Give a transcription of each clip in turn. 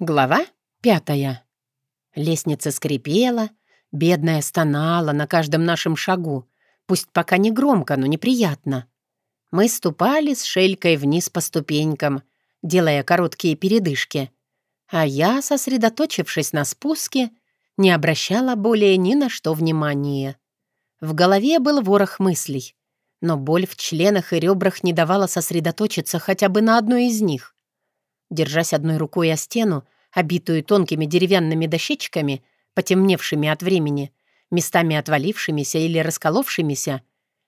Глава пятая. Лестница скрипела, бедная стонала на каждом нашем шагу, пусть пока не громко, но неприятно. Мы ступали с шелькой вниз по ступенькам, делая короткие передышки, а я, сосредоточившись на спуске, не обращала более ни на что внимания. В голове был ворох мыслей, но боль в членах и ребрах не давала сосредоточиться хотя бы на одной из них. Держась одной рукой о стену, обитую тонкими деревянными дощечками, потемневшими от времени, местами отвалившимися или расколовшимися,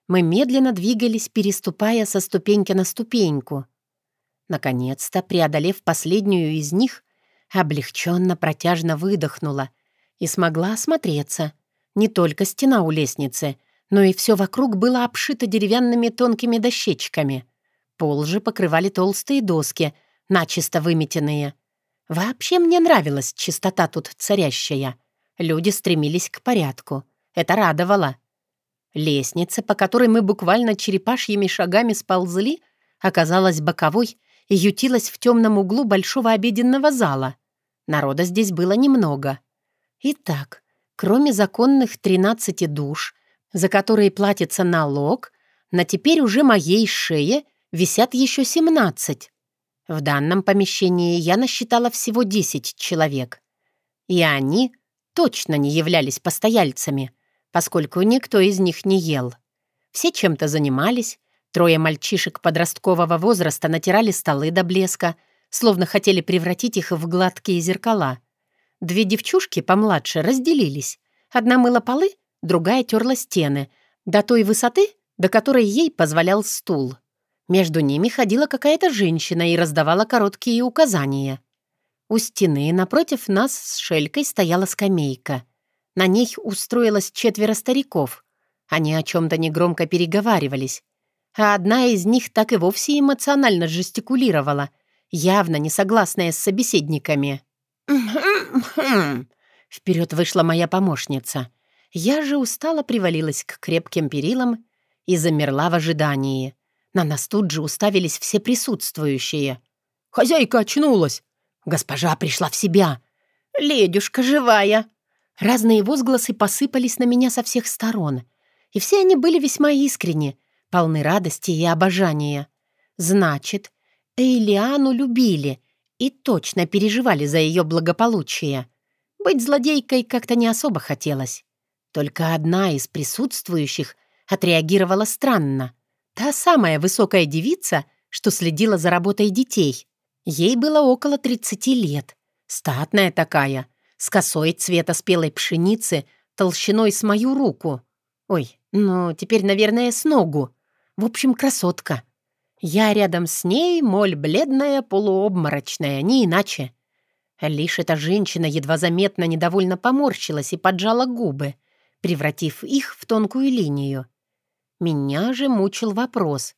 мы медленно двигались, переступая со ступеньки на ступеньку. Наконец-то, преодолев последнюю из них, облегченно протяжно выдохнула и смогла осмотреться. Не только стена у лестницы, но и все вокруг было обшито деревянными тонкими дощечками. Пол же покрывали толстые доски — начисто выметенные. Вообще мне нравилась чистота тут царящая. Люди стремились к порядку. Это радовало. Лестница, по которой мы буквально черепашьими шагами сползли, оказалась боковой и ютилась в темном углу большого обеденного зала. Народа здесь было немного. Итак, кроме законных 13 душ, за которые платится налог, на теперь уже моей шее висят еще 17. В данном помещении я насчитала всего 10 человек. И они точно не являлись постояльцами, поскольку никто из них не ел. Все чем-то занимались, трое мальчишек подросткового возраста натирали столы до блеска, словно хотели превратить их в гладкие зеркала. Две девчушки помладше разделились. Одна мыла полы, другая терла стены, до той высоты, до которой ей позволял стул. Между ними ходила какая-то женщина и раздавала короткие указания. У стены напротив нас с Шелькой стояла скамейка. На ней устроилось четверо стариков. Они о чем-то негромко переговаривались. А одна из них так и вовсе эмоционально жестикулировала, явно не согласная с собеседниками. Вперед вышла моя помощница. Я же устало привалилась к крепким перилам и замерла в ожидании. На нас тут же уставились все присутствующие. «Хозяйка очнулась!» «Госпожа пришла в себя!» «Ледюшка живая!» Разные возгласы посыпались на меня со всех сторон, и все они были весьма искренни, полны радости и обожания. Значит, Эйлиану любили и точно переживали за ее благополучие. Быть злодейкой как-то не особо хотелось. Только одна из присутствующих отреагировала странно — Та самая высокая девица, что следила за работой детей. Ей было около 30 лет. Статная такая, с косой цвета спелой пшеницы, толщиной с мою руку. Ой, ну, теперь, наверное, с ногу. В общем, красотка. Я рядом с ней, моль бледная, полуобморочная, не иначе. Лишь эта женщина едва заметно недовольно поморщилась и поджала губы, превратив их в тонкую линию. Меня же мучил вопрос.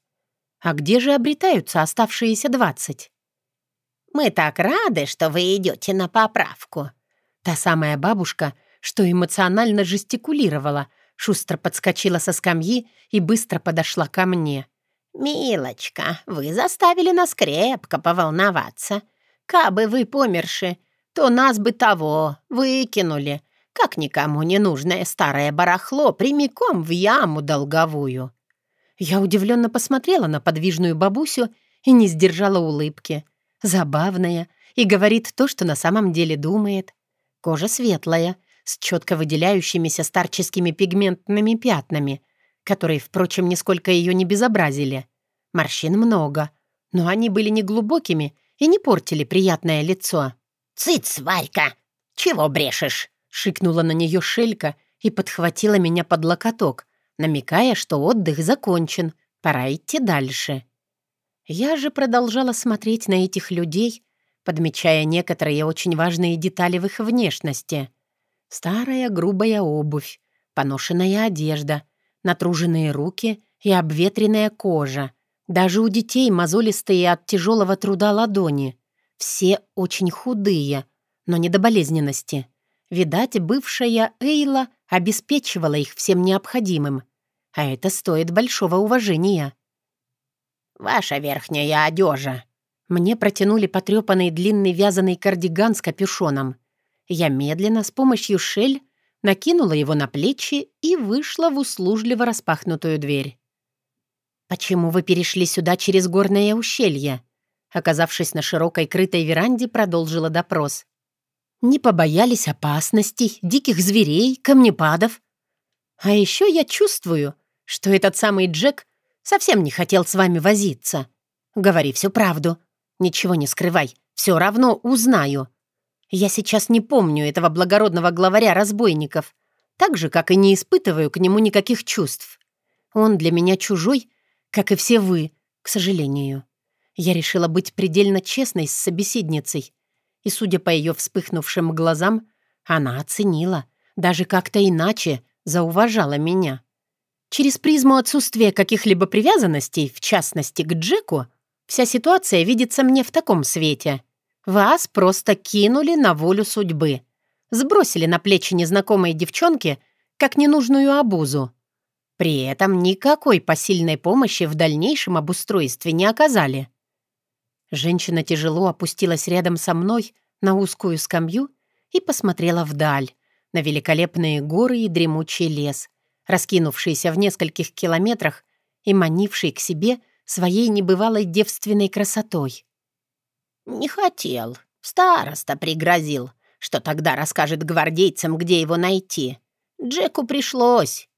А где же обретаются оставшиеся двадцать? «Мы так рады, что вы идете на поправку». Та самая бабушка, что эмоционально жестикулировала, шустро подскочила со скамьи и быстро подошла ко мне. «Милочка, вы заставили нас крепко поволноваться. Кабы вы померши, то нас бы того выкинули, как никому не нужное старое барахло прямиком в яму долговую. Я удивленно посмотрела на подвижную бабусю и не сдержала улыбки. Забавная и говорит то, что на самом деле думает. Кожа светлая, с четко выделяющимися старческими пигментными пятнами, которые, впрочем, нисколько ее не безобразили. Морщин много, но они были неглубокими и не портили приятное лицо. «Цыц, Варька! Чего брешешь?» Шикнула на нее шелька и подхватила меня под локоток, намекая, что отдых закончен, пора идти дальше. Я же продолжала смотреть на этих людей, подмечая некоторые очень важные детали в их внешности. Старая грубая обувь, поношенная одежда, натруженные руки и обветренная кожа. Даже у детей мозолистые от тяжелого труда ладони. Все очень худые, но не до болезненности. Видать, бывшая Эйла обеспечивала их всем необходимым. А это стоит большого уважения. «Ваша верхняя одежа», — Мне протянули потрепанный длинный вязаный кардиган с капюшоном. Я медленно, с помощью шель, накинула его на плечи и вышла в услужливо распахнутую дверь. «Почему вы перешли сюда через горное ущелье?» Оказавшись на широкой крытой веранде, продолжила допрос. «Не побоялись опасностей, диких зверей, камнепадов. А еще я чувствую, что этот самый Джек совсем не хотел с вами возиться. Говори всю правду. Ничего не скрывай, все равно узнаю. Я сейчас не помню этого благородного главаря разбойников, так же, как и не испытываю к нему никаких чувств. Он для меня чужой, как и все вы, к сожалению. Я решила быть предельно честной с собеседницей, и, судя по ее вспыхнувшим глазам, она оценила, даже как-то иначе зауважала меня. Через призму отсутствия каких-либо привязанностей, в частности к Джеку, вся ситуация видится мне в таком свете — вас просто кинули на волю судьбы. Сбросили на плечи незнакомой девчонки, как ненужную обузу. При этом никакой посильной помощи в дальнейшем обустройстве не оказали. Женщина тяжело опустилась рядом со мной на узкую скамью и посмотрела вдаль, на великолепные горы и дремучий лес, раскинувшийся в нескольких километрах и манивший к себе своей небывалой девственной красотой. «Не хотел. Староста пригрозил, что тогда расскажет гвардейцам, где его найти. Джеку пришлось».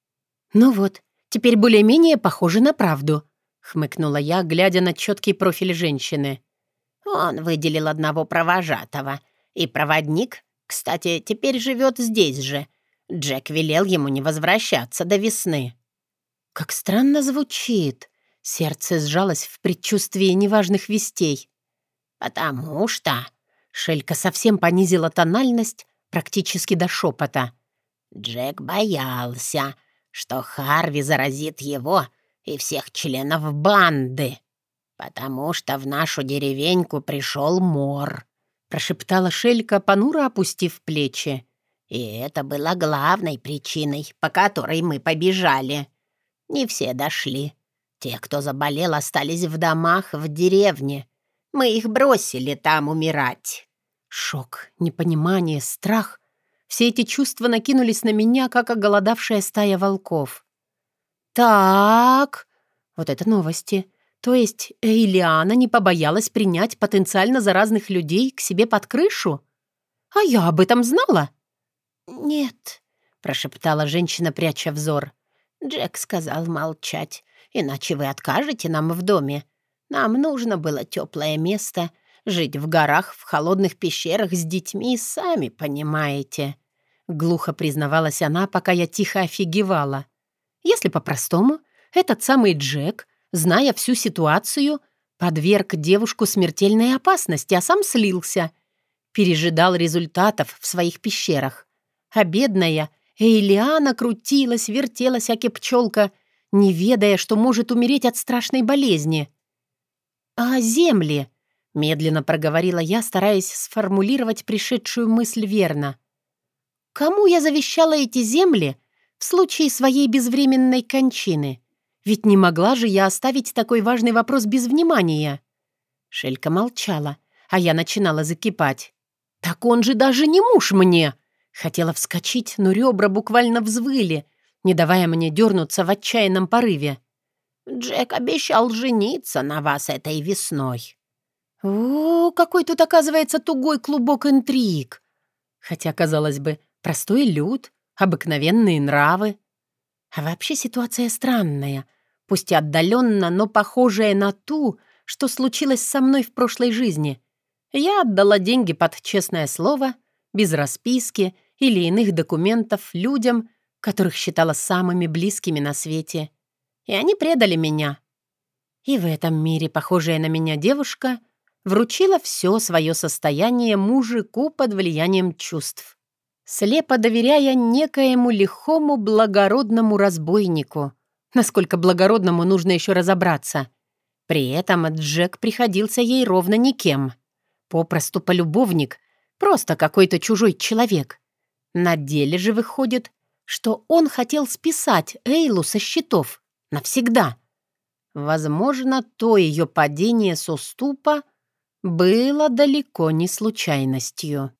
«Ну вот, теперь более-менее похоже на правду», — хмыкнула я, глядя на четкий профиль женщины. «Он выделил одного провожатого. И проводник, кстати, теперь живет здесь же. Джек велел ему не возвращаться до весны». «Как странно звучит». Сердце сжалось в предчувствии неважных вестей. «Потому что...» Шелька совсем понизила тональность практически до шепота. Джек боялся, что Харви заразит его и всех членов банды, потому что в нашу деревеньку пришел мор», — прошептала Шелька, понуро опустив плечи. «И это было главной причиной, по которой мы побежали. Не все дошли. Те, кто заболел, остались в домах в деревне, мы их бросили там умирать». Шок, непонимание, страх — все эти чувства накинулись на меня, как оголодавшая стая волков. «Так...» Вот это новости. То есть Эйлиана не побоялась принять потенциально заразных людей к себе под крышу? А я об этом знала? «Нет», — прошептала женщина, пряча взор. «Джек сказал молчать, иначе вы откажете нам в доме. Нам нужно было теплое место, жить в горах, в холодных пещерах с детьми, сами понимаете». Глухо признавалась она, пока я тихо офигевала. Если по-простому, этот самый Джек, зная всю ситуацию, подверг девушку смертельной опасности, а сам слился. Пережидал результатов в своих пещерах. А бедная Эйлиана крутилась, вертелась, аки пчелка, не ведая, что может умереть от страшной болезни. «А земли?» — медленно проговорила я, стараясь сформулировать пришедшую мысль верно. «Кому я завещала эти земли в случае своей безвременной кончины? Ведь не могла же я оставить такой важный вопрос без внимания». Шелька молчала, а я начинала закипать. «Так он же даже не муж мне!» Хотела вскочить, но ребра буквально взвыли, не давая мне дернуться в отчаянном порыве. Джек обещал жениться на вас этой весной». «О, какой тут, оказывается, тугой клубок интриг!» Хотя, казалось бы, простой люд, обыкновенные нравы. А вообще ситуация странная, пусть и отдаленно, но похожая на ту, что случилось со мной в прошлой жизни. Я отдала деньги под честное слово, без расписки или иных документов людям, которых считала самыми близкими на свете и они предали меня. И в этом мире похожая на меня девушка вручила все свое состояние мужику под влиянием чувств, слепо доверяя некоему лихому благородному разбойнику. Насколько благородному нужно еще разобраться. При этом Джек приходился ей ровно никем. Попросту полюбовник, просто какой-то чужой человек. На деле же выходит, что он хотел списать Эйлу со счетов — Навсегда. Возможно, то ее падение с уступа было далеко не случайностью.